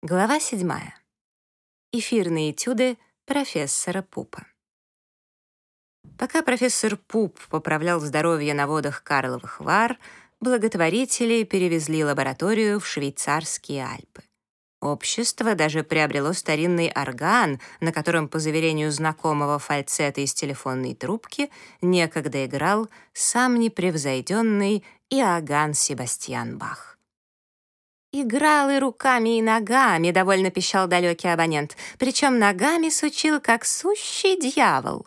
Глава 7. Эфирные этюды профессора Пупа. Пока профессор Пуп поправлял здоровье на водах Карловых Вар, благотворители перевезли лабораторию в швейцарские Альпы. Общество даже приобрело старинный орган, на котором, по заверению знакомого фальцета из телефонной трубки, некогда играл сам непревзойденный Иоганн Себастьян Бах. «Играл и руками, и ногами», — довольно пищал далекий абонент. «Причем ногами сучил, как сущий дьявол».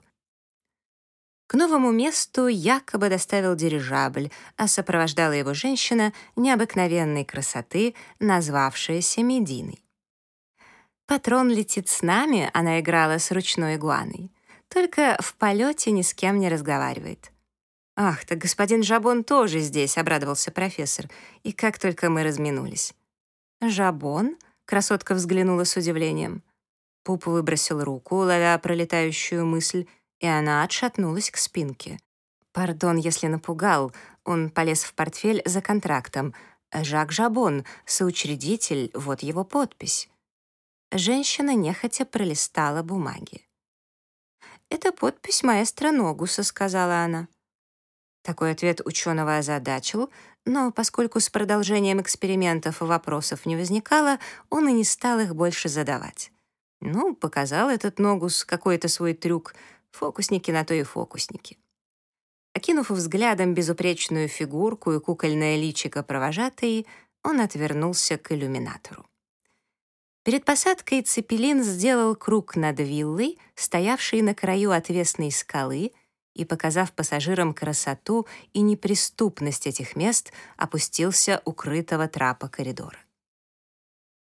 К новому месту якобы доставил дирижабль, а сопровождала его женщина необыкновенной красоты, назвавшаяся Мединой. «Патрон летит с нами», — она играла с ручной игуаной. «Только в полете ни с кем не разговаривает». «Ах, так господин Жабон тоже здесь», — обрадовался профессор. И как только мы разминулись. «Жабон?» — красотка взглянула с удивлением. Пуп выбросил руку, ловя пролетающую мысль, и она отшатнулась к спинке. «Пардон, если напугал». Он полез в портфель за контрактом. «Жак Жабон, соучредитель, вот его подпись». Женщина нехотя пролистала бумаги. «Это подпись маэстро Ногуса», — сказала она. Такой ответ ученого озадачил, но поскольку с продолжением экспериментов вопросов не возникало, он и не стал их больше задавать. Ну, показал этот Ногус какой-то свой трюк. Фокусники на то и фокусники. Окинув взглядом безупречную фигурку и кукольное личико провожатый, он отвернулся к иллюминатору. Перед посадкой Цепелин сделал круг над виллой, стоявшей на краю отвесной скалы, и, показав пассажирам красоту и неприступность этих мест, опустился укрытого трапа коридора.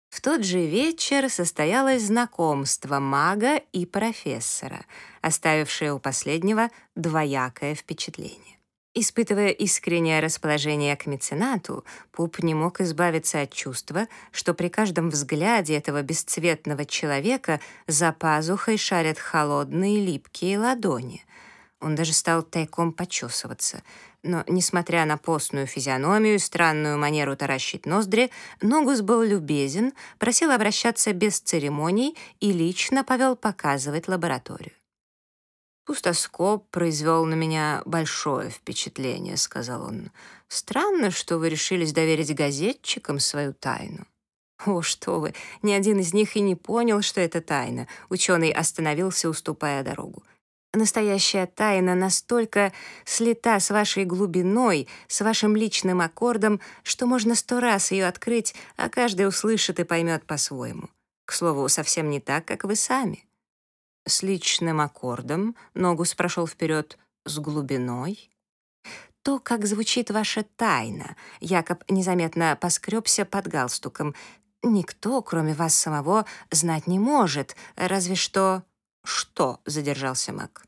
В тот же вечер состоялось знакомство мага и профессора, оставившее у последнего двоякое впечатление. Испытывая искреннее расположение к меценату, Пуп не мог избавиться от чувства, что при каждом взгляде этого бесцветного человека за пазухой шарят холодные липкие ладони — он даже стал тайком почесываться. Но, несмотря на постную физиономию и странную манеру таращить ноздри, Ногус был любезен, просил обращаться без церемоний и лично повел показывать лабораторию. «Пустоскоп произвел на меня большое впечатление», — сказал он. «Странно, что вы решились доверить газетчикам свою тайну». «О, что вы! Ни один из них и не понял, что это тайна». Ученый остановился, уступая дорогу. Настоящая тайна настолько слита с вашей глубиной, с вашим личным аккордом, что можно сто раз ее открыть, а каждый услышит и поймет по-своему. К слову, совсем не так, как вы сами. С личным аккордом Ногус прошел вперед с глубиной. То, как звучит ваша тайна, Якоб незаметно поскребся под галстуком. Никто, кроме вас самого, знать не может, разве что... «Что?» — задержался Мак.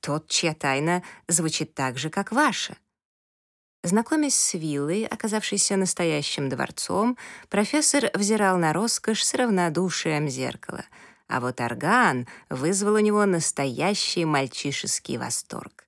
«Тот, чья тайна звучит так же, как ваша». Знакомясь с виллой, оказавшейся настоящим дворцом, профессор взирал на роскошь с равнодушием зеркала, а вот орган вызвал у него настоящий мальчишеский восторг.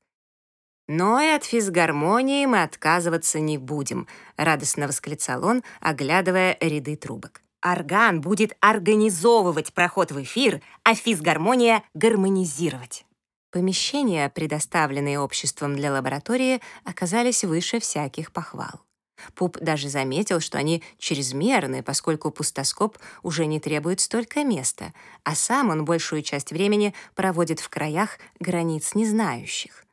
«Но и от физгармонии мы отказываться не будем», — радостно восклицал он, оглядывая ряды трубок. Орган будет организовывать проход в эфир, а физгармония — гармонизировать. Помещения, предоставленные обществом для лаборатории, оказались выше всяких похвал. Пуп даже заметил, что они чрезмерны, поскольку пустоскоп уже не требует столько места, а сам он большую часть времени проводит в краях границ незнающих.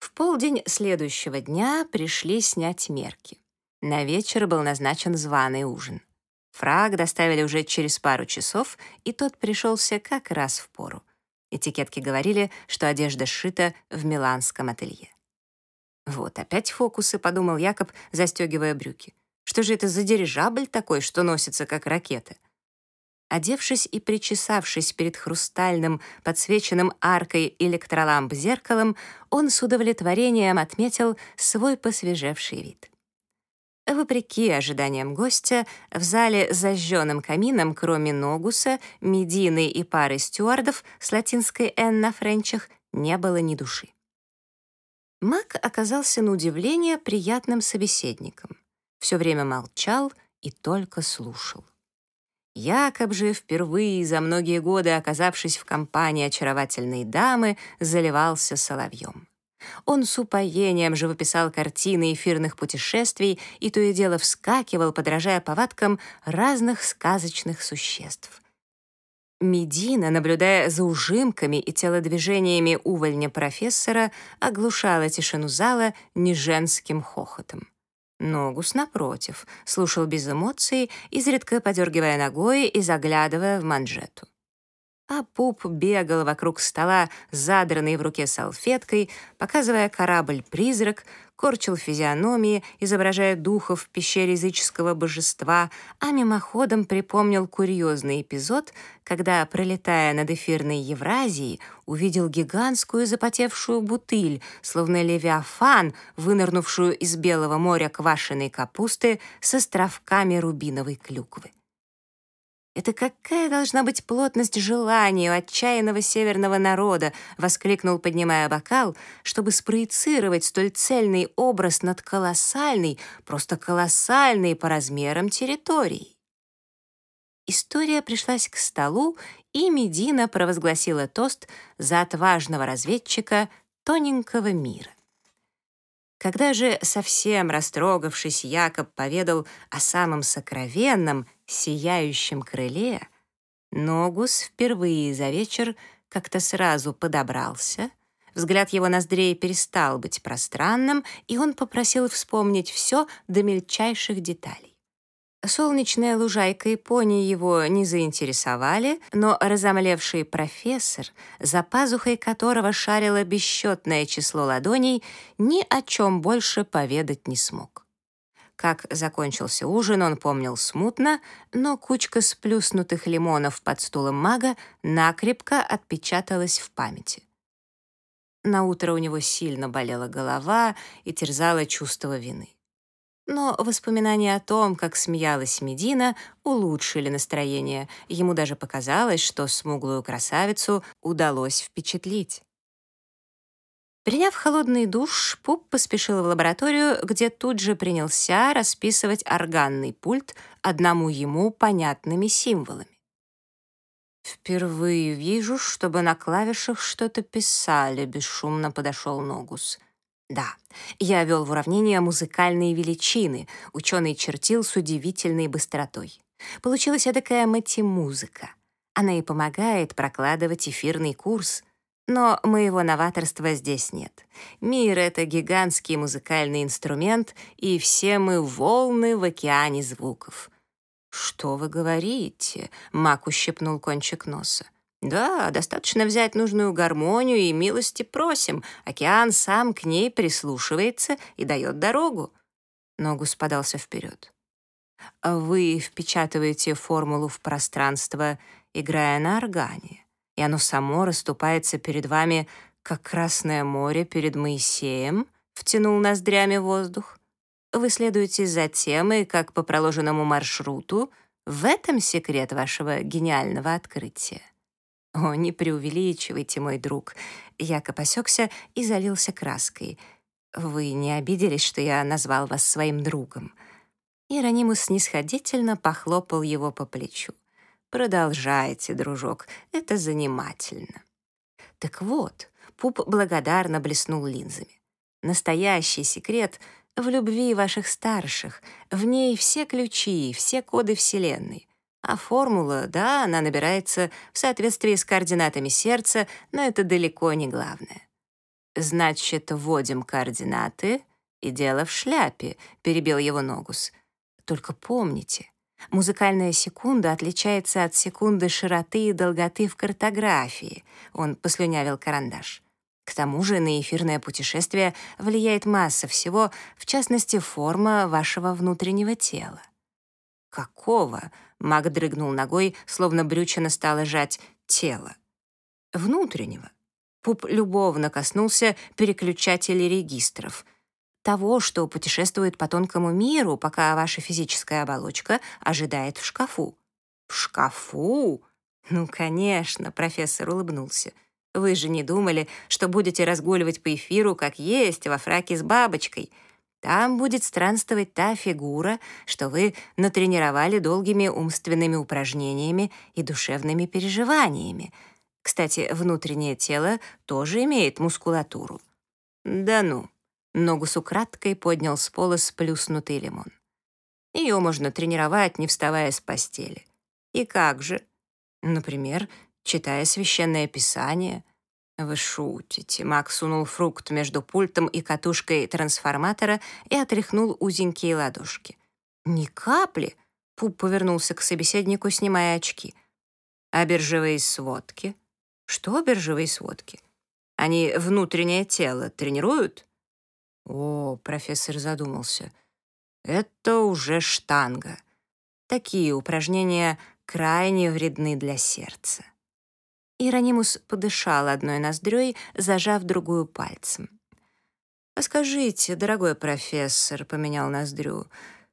В полдень следующего дня пришли снять мерки. На вечер был назначен званый ужин. Фраг доставили уже через пару часов, и тот пришелся как раз в пору. Этикетки говорили, что одежда сшита в миланском ателье. «Вот опять фокусы», — подумал Якоб, застегивая брюки. «Что же это за дирижабль такой, что носится как ракета?» Одевшись и причесавшись перед хрустальным, подсвеченным аркой электроламп зеркалом, он с удовлетворением отметил свой посвежевший вид. Вопреки ожиданиям гостя, в зале с зажженным камином, кроме Ногуса, Медины и пары стюардов с латинской «Н» на френчах, не было ни души. Мак оказался на удивление приятным собеседником. Все время молчал и только слушал. Якоб же, впервые за многие годы оказавшись в компании очаровательной дамы, заливался соловьем. Он с упоением живописал картины эфирных путешествий и то и дело вскакивал, подражая повадкам разных сказочных существ. Медина, наблюдая за ужимками и телодвижениями увольня профессора, оглушала тишину зала неженским хохотом. Ногус, напротив, слушал без эмоций, изредка подергивая ногой и заглядывая в манжету а Пуп бегал вокруг стола, задранный в руке салфеткой, показывая корабль-призрак, корчил физиономии, изображая духов в пещере языческого божества, а мимоходом припомнил курьезный эпизод, когда, пролетая над эфирной Евразией, увидел гигантскую запотевшую бутыль, словно левиафан, вынырнувшую из Белого моря квашеной капусты с островками рубиновой клюквы. «Это какая должна быть плотность желания у отчаянного северного народа!» — воскликнул, поднимая бокал, чтобы спроецировать столь цельный образ над колоссальной, просто колоссальной по размерам территорией. История пришлась к столу, и Медина провозгласила тост за отважного разведчика тоненького мира. Когда же, совсем растрогавшись, Якоб поведал о самом сокровенном, сияющем крыле, Ногус впервые за вечер как-то сразу подобрался, взгляд его ноздрей перестал быть пространным, и он попросил вспомнить все до мельчайших деталей. Солнечная лужайка и пони его не заинтересовали, но разомлевший профессор, за пазухой которого шарило бесчетное число ладоней, ни о чем больше поведать не смог. Как закончился ужин, он помнил смутно, но кучка сплюснутых лимонов под стулом мага накрепко отпечаталась в памяти. На утро у него сильно болела голова и терзало чувство вины. Но воспоминания о том, как смеялась Медина, улучшили настроение. Ему даже показалось, что смуглую красавицу удалось впечатлить. Приняв холодный душ, Пуп поспешил в лабораторию, где тут же принялся расписывать органный пульт одному ему понятными символами. «Впервые вижу, чтобы на клавишах что-то писали», — бесшумно подошел Ногус. Да, я вел в уравнение музыкальные величины, ученый чертил с удивительной быстротой. Получилась такая матемузыка. Она и помогает прокладывать эфирный курс. Но моего новаторства здесь нет. Мир — это гигантский музыкальный инструмент, и все мы волны в океане звуков. «Что вы говорите?» — Мак ущипнул кончик носа. Да, достаточно взять нужную гармонию и милости просим. Океан сам к ней прислушивается и дает дорогу. Ногус подался вперед. Вы впечатываете формулу в пространство, играя на органе, и оно само расступается перед вами, как Красное море перед Моисеем, втянул ноздрями воздух. Вы следуете за темой, как по проложенному маршруту. В этом секрет вашего гениального открытия. «О, не преувеличивайте, мой друг». Якоб осекся и залился краской. «Вы не обиделись, что я назвал вас своим другом?» Иеронимус снисходительно похлопал его по плечу. «Продолжайте, дружок, это занимательно». Так вот, Пуп благодарно блеснул линзами. Настоящий секрет в любви ваших старших. В ней все ключи, все коды Вселенной. А формула, да, она набирается в соответствии с координатами сердца, но это далеко не главное. «Значит, вводим координаты, и дело в шляпе», — перебил его Ногус. «Только помните, музыкальная секунда отличается от секунды широты и долготы в картографии», — он послюнявил карандаш. К тому же на эфирное путешествие влияет масса всего, в частности, форма вашего внутреннего тела. «Какого?» Маг дрыгнул ногой, словно брючина стало жать тело. Внутреннего. Пуп любовно коснулся переключателей регистров. Того, что путешествует по тонкому миру, пока ваша физическая оболочка ожидает в шкафу. В шкафу? Ну, конечно, профессор улыбнулся. Вы же не думали, что будете разгуливать по эфиру, как есть, во фраке с бабочкой. Там будет странствовать та фигура, что вы натренировали долгими умственными упражнениями и душевными переживаниями. Кстати, внутреннее тело тоже имеет мускулатуру. Да ну. Ногус украдкой поднял с пола сплюснутый лимон. Ее можно тренировать, не вставая с постели. И как же? Например, читая священное писание. Вы шутите. Мак сунул фрукт между пультом и катушкой трансформатора и отряхнул узенькие ладошки. Ни капли. Пуп повернулся к собеседнику, снимая очки. А биржевые сводки? Что биржевые сводки? Они внутреннее тело тренируют? О, профессор задумался. Это уже штанга. Такие упражнения крайне вредны для сердца. Иронимус подышал одной ноздрёй, зажав другую пальцем. «А скажите, дорогой профессор», — поменял ноздрю,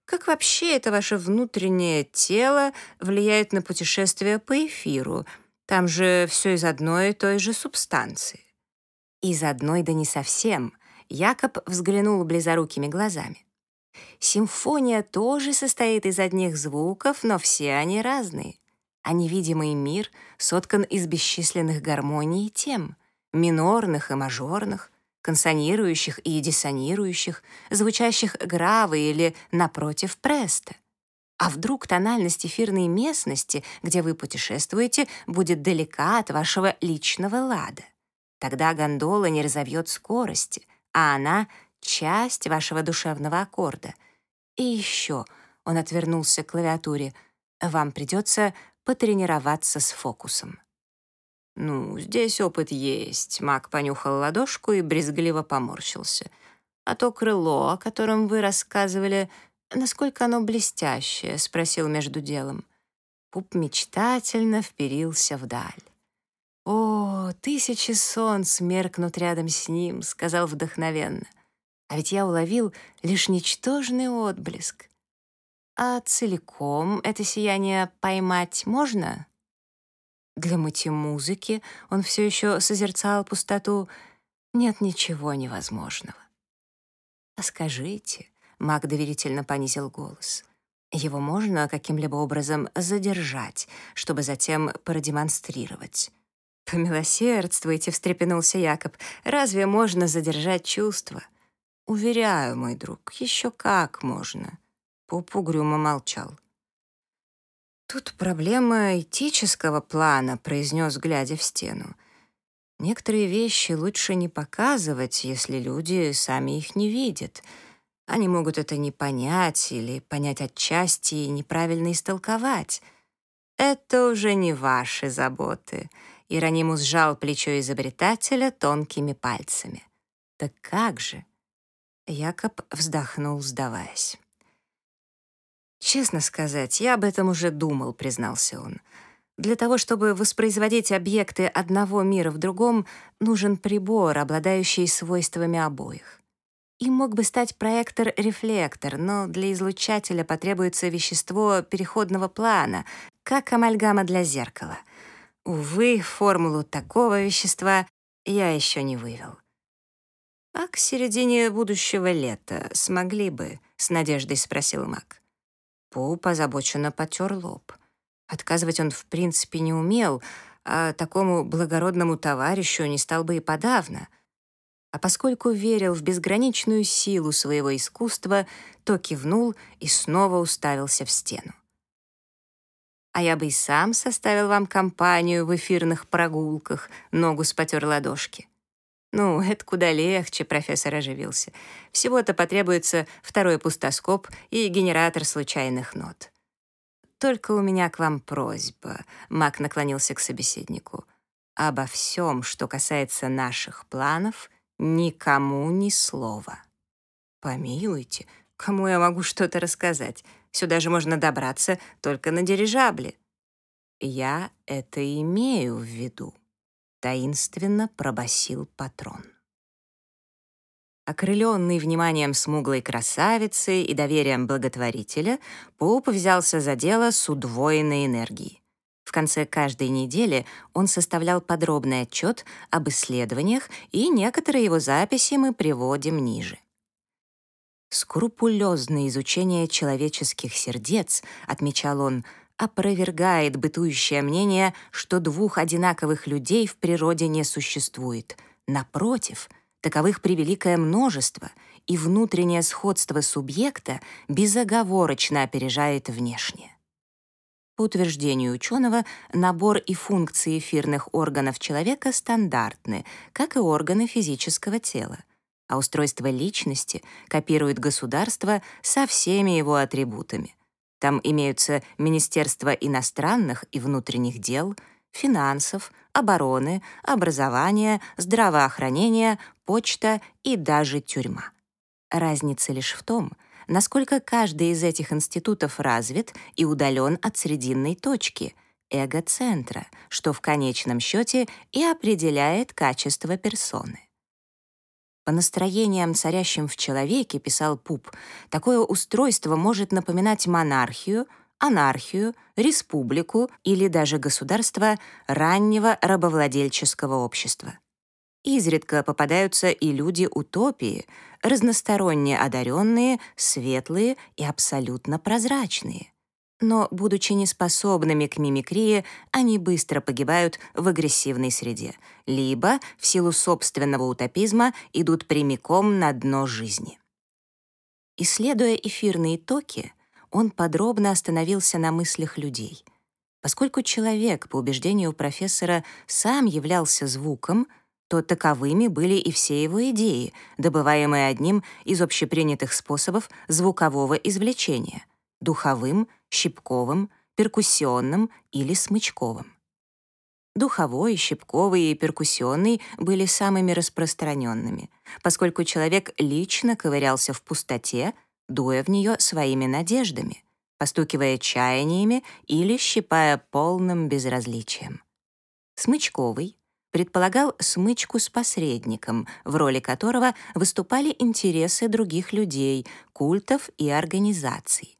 «как вообще это ваше внутреннее тело влияет на путешествие по эфиру? Там же все из одной и той же субстанции». «Из одной, да не совсем», — Якоб взглянул близорукими глазами. Симфония тоже состоит из одних звуков, но все они разные. А невидимый мир соткан из бесчисленных гармоний и тем, минорных и мажорных, консонирующих и диссонирующих, звучащих гравы или, напротив, преста. А вдруг тональность эфирной местности, где вы путешествуете, будет далека от вашего личного лада? Тогда гондола не разовьет скорости, а она часть вашего душевного аккорда. И еще, он отвернулся к клавиатуре, вам придется потренироваться с фокусом. «Ну, здесь опыт есть», — Мак понюхал ладошку и брезгливо поморщился. «А то крыло, о котором вы рассказывали, насколько оно блестящее?» — спросил между делом. Пуп мечтательно вперился вдаль. «О, тысячи солнц меркнут рядом с ним», — сказал вдохновенно. А ведь я уловил лишь ничтожный отблеск. А целиком это сияние поймать можно? Для мути музыки он все еще созерцал пустоту. Нет ничего невозможного. «А скажите», — маг доверительно понизил голос, «его можно каким-либо образом задержать, чтобы затем продемонстрировать?» «Помилосердствуйте», — встрепенулся Якоб, «разве можно задержать чувства?» «Уверяю, мой друг, еще как можно». Поп угрюмо молчал. «Тут проблема этического плана», — произнес, глядя в стену. «Некоторые вещи лучше не показывать, если люди сами их не видят. Они могут это не понять или понять отчасти и неправильно истолковать. Это уже не ваши заботы». Иронимус сжал плечо изобретателя тонкими пальцами. «Так как же?» Якоб вздохнул, сдаваясь. «Честно сказать, я об этом уже думал», — признался он. «Для того, чтобы воспроизводить объекты одного мира в другом, нужен прибор, обладающий свойствами обоих. Им мог бы стать проектор-рефлектор, но для излучателя потребуется вещество переходного плана, как амальгама для зеркала. Увы, формулу такого вещества я еще не вывел. «А к середине будущего лета смогли бы?» — с надеждой спросил Мак. Пуп озабоченно потер лоб. Отказывать он в принципе не умел, а такому благородному товарищу не стал бы и подавно. А поскольку верил в безграничную силу своего искусства, то кивнул и снова уставился в стену. «А я бы и сам составил вам компанию в эфирных прогулках», — ногу спотер ладошки. «Ну, это куда легче», — профессор оживился. «Всего-то потребуется второй пустоскоп и генератор случайных нот». «Только у меня к вам просьба», — Мак наклонился к собеседнику. «Обо всем, что касается наших планов, никому ни слова». «Помилуйте, кому я могу что-то рассказать? Сюда же можно добраться только на дирижабле». «Я это имею в виду» таинственно пробасил патрон. Окрыленный вниманием смуглой красавицы и доверием благотворителя, Поуп взялся за дело с удвоенной энергией. В конце каждой недели он составлял подробный отчет об исследованиях, и некоторые его записи мы приводим ниже. Скрупулезное изучение человеческих сердец, отмечал он, опровергает бытующее мнение, что двух одинаковых людей в природе не существует. Напротив, таковых превеликое множество, и внутреннее сходство субъекта безоговорочно опережает внешнее. По утверждению ученого, набор и функции эфирных органов человека стандартны, как и органы физического тела, а устройство личности копирует государство со всеми его атрибутами. Там имеются Министерство иностранных и внутренних дел, финансов, обороны, образования, здравоохранения, почта и даже тюрьма. Разница лишь в том, насколько каждый из этих институтов развит и удален от срединной точки, эго-центра, что в конечном счете и определяет качество персоны. По настроениям, царящим в человеке, писал Пуп, такое устройство может напоминать монархию, анархию, республику или даже государство раннего рабовладельческого общества. Изредка попадаются и люди утопии, разносторонне одаренные, светлые и абсолютно прозрачные. Но, будучи неспособными к мимикрии, они быстро погибают в агрессивной среде, либо, в силу собственного утопизма, идут прямиком на дно жизни. Исследуя эфирные токи, он подробно остановился на мыслях людей. Поскольку человек, по убеждению профессора, сам являлся звуком — то таковыми были и все его идеи, добываемые одним из общепринятых способов звукового извлечения — духовым, щипковым, перкуссионным или смычковым. Духовой, щипковый и перкуссионный были самыми распространенными, поскольку человек лично ковырялся в пустоте, дуя в нее своими надеждами, постукивая чаяниями или щипая полным безразличием. Смычковый предполагал смычку с посредником, в роли которого выступали интересы других людей, культов и организаций.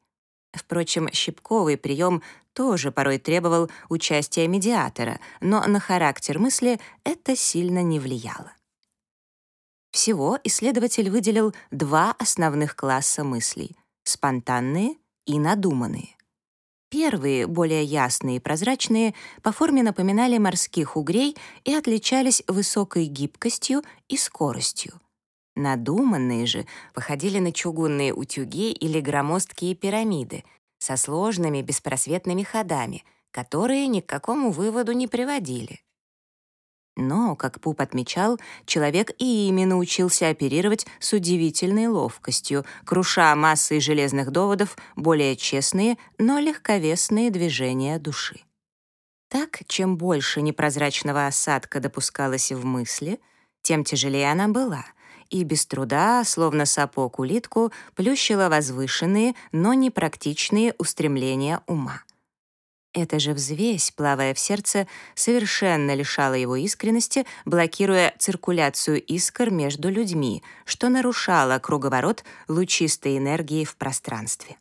Впрочем, щипковый прием тоже порой требовал участия медиатора, но на характер мысли это сильно не влияло. Всего исследователь выделил два основных класса мыслей — спонтанные и надуманные. Первые, более ясные и прозрачные, по форме напоминали морских угрей и отличались высокой гибкостью и скоростью. Надуманные же походили на чугунные утюги или громоздкие пирамиды со сложными беспросветными ходами, которые ни к какому выводу не приводили. Но, как Пуп отмечал, человек и ими научился оперировать с удивительной ловкостью, круша массой железных доводов более честные, но легковесные движения души. Так, чем больше непрозрачного осадка допускалось в мысли, тем тяжелее она была, и без труда, словно сапог улитку, плющила возвышенные, но непрактичные устремления ума. Эта же взвесь, плавая в сердце, совершенно лишала его искренности, блокируя циркуляцию искр между людьми, что нарушало круговорот лучистой энергии в пространстве.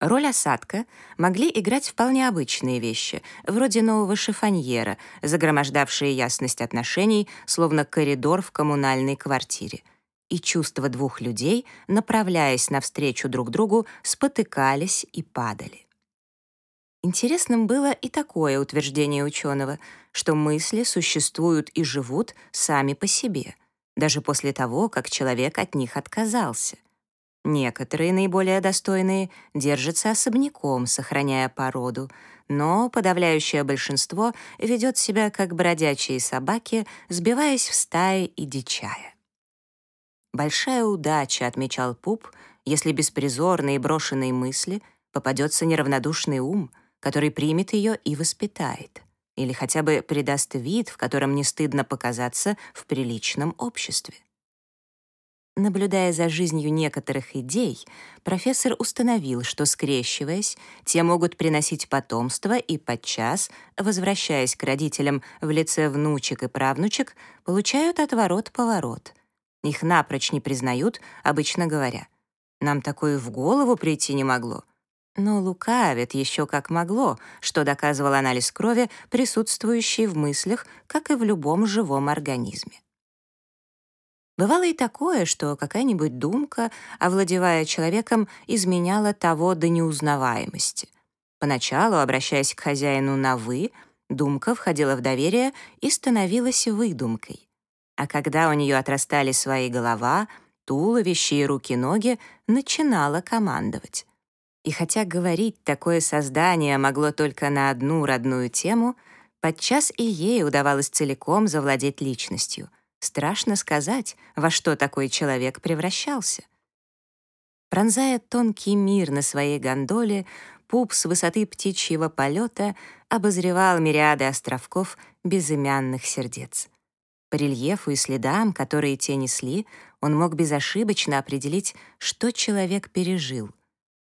Роль осадка могли играть вполне обычные вещи, вроде нового шифоньера, загромождавшие ясность отношений, словно коридор в коммунальной квартире. И чувства двух людей, направляясь навстречу друг другу, спотыкались и падали. Интересным было и такое утверждение ученого, что мысли существуют и живут сами по себе, даже после того, как человек от них отказался. Некоторые, наиболее достойные, держатся особняком, сохраняя породу, но подавляющее большинство ведет себя как бродячие собаки, сбиваясь в стаи и дичая. «Большая удача», — отмечал Пуп, «если беспризорные брошенные мысли попадется неравнодушный ум — который примет ее и воспитает, или хотя бы придаст вид, в котором не стыдно показаться в приличном обществе. Наблюдая за жизнью некоторых идей, профессор установил, что, скрещиваясь, те могут приносить потомство и подчас, возвращаясь к родителям в лице внучек и правнучек, получают отворот-поворот. Их напрочь не признают, обычно говоря. «Нам такое в голову прийти не могло. Но лукавит еще как могло, что доказывал анализ крови, присутствующий в мыслях, как и в любом живом организме. Бывало и такое, что какая-нибудь думка, овладевая человеком, изменяла того до неузнаваемости. Поначалу, обращаясь к хозяину на «вы», думка входила в доверие и становилась выдумкой. А когда у нее отрастали свои голова, туловище и руки-ноги, начинала командовать. И хотя говорить такое создание могло только на одну родную тему, подчас и ей удавалось целиком завладеть личностью — Страшно сказать, во что такой человек превращался. Пронзая тонкий мир на своей гондоле, Пуп с высоты птичьего полета обозревал мириады островков безымянных сердец. По рельефу и следам, которые те несли, он мог безошибочно определить, что человек пережил.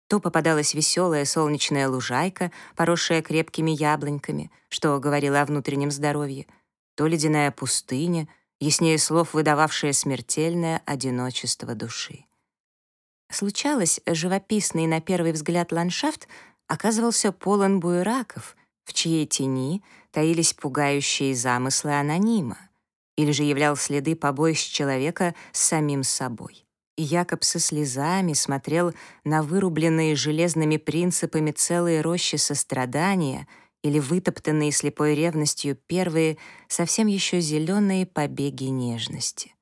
То попадалась веселая солнечная лужайка, поросшая крепкими яблоньками, что говорило о внутреннем здоровье, то ледяная пустыня — яснее слов выдававшее смертельное одиночество души. Случалось, живописный на первый взгляд ландшафт оказывался полон буераков, в чьей тени таились пугающие замыслы анонима, или же являл следы побоищ человека с самим собой. И Якоб со слезами смотрел на вырубленные железными принципами целые рощи сострадания — или вытоптанные слепой ревностью первые, совсем еще зеленые побеги нежности.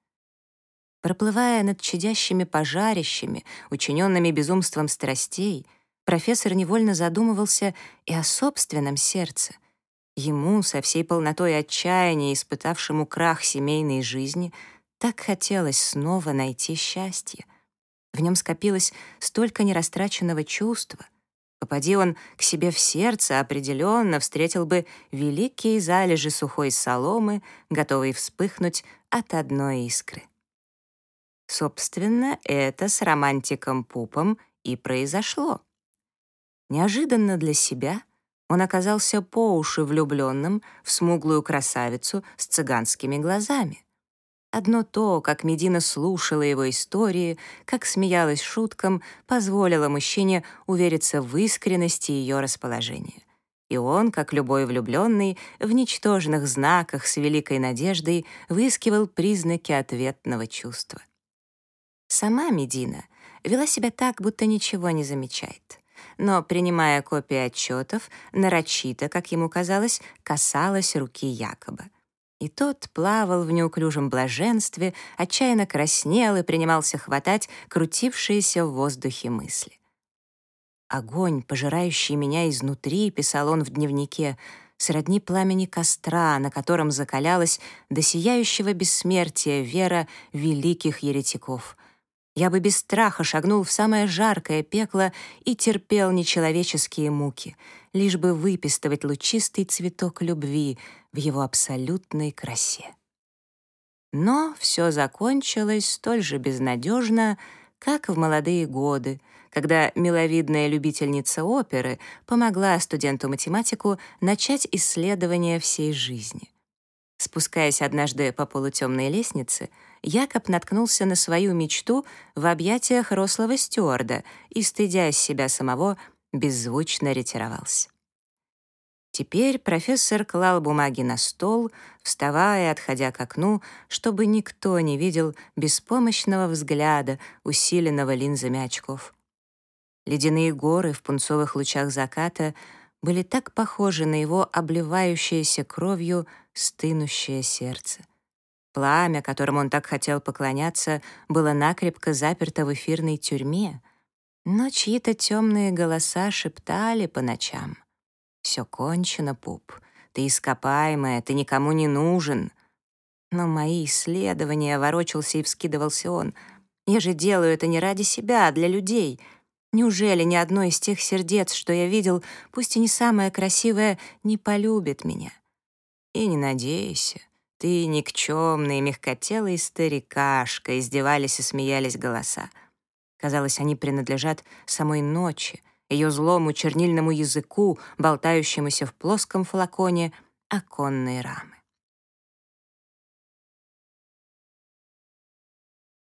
Проплывая над чадящими пожарищами, учиненными безумством страстей, профессор невольно задумывался и о собственном сердце. Ему, со всей полнотой отчаяния, испытавшему крах семейной жизни, так хотелось снова найти счастье. В нем скопилось столько нерастраченного чувства, Попади он к себе в сердце, определенно встретил бы великие залежи сухой соломы, готовые вспыхнуть от одной искры. Собственно, это с романтиком Пупом и произошло. Неожиданно для себя он оказался по уши влюбленным в смуглую красавицу с цыганскими глазами. Одно то, как Медина слушала его истории, как смеялась шуткам, позволило мужчине увериться в искренности ее расположения. И он, как любой влюбленный, в ничтожных знаках с великой надеждой выискивал признаки ответного чувства. Сама Медина вела себя так, будто ничего не замечает. Но, принимая копии отчетов, нарочито, как ему казалось, касалась руки Якоба. И тот плавал в неуклюжем блаженстве, отчаянно краснел и принимался хватать крутившиеся в воздухе мысли. «Огонь, пожирающий меня изнутри», — писал он в дневнике, сродни пламени костра, на котором закалялась до сияющего бессмертия вера великих еретиков. Я бы без страха шагнул в самое жаркое пекло и терпел нечеловеческие муки, лишь бы выпистывать лучистый цветок любви — в его абсолютной красе. Но все закончилось столь же безнадежно, как в молодые годы, когда миловидная любительница оперы помогла студенту-математику начать исследование всей жизни. Спускаясь однажды по полутемной лестнице, Якоб наткнулся на свою мечту в объятиях рослого стюарда и, стыдясь себя самого, беззвучно ретировался. Теперь профессор клал бумаги на стол, вставая и отходя к окну, чтобы никто не видел беспомощного взгляда, усиленного линзами очков. Ледяные горы в пунцовых лучах заката были так похожи на его обливающееся кровью стынущее сердце. Пламя, которому он так хотел поклоняться, было накрепко заперто в эфирной тюрьме, но чьи-то темные голоса шептали по ночам. Все кончено, пуп. Ты ископаемая, ты никому не нужен. Но мои исследования, ворочался и вскидывался он. Я же делаю это не ради себя, а для людей. Неужели ни одно из тех сердец, что я видел, пусть и не самое красивое, не полюбит меня? И не надейся. Ты никчемный, мягкотелый старикашка, издевались и смеялись голоса. Казалось, они принадлежат самой ночи, ее злому чернильному языку, болтающемуся в плоском флаконе оконной рамы.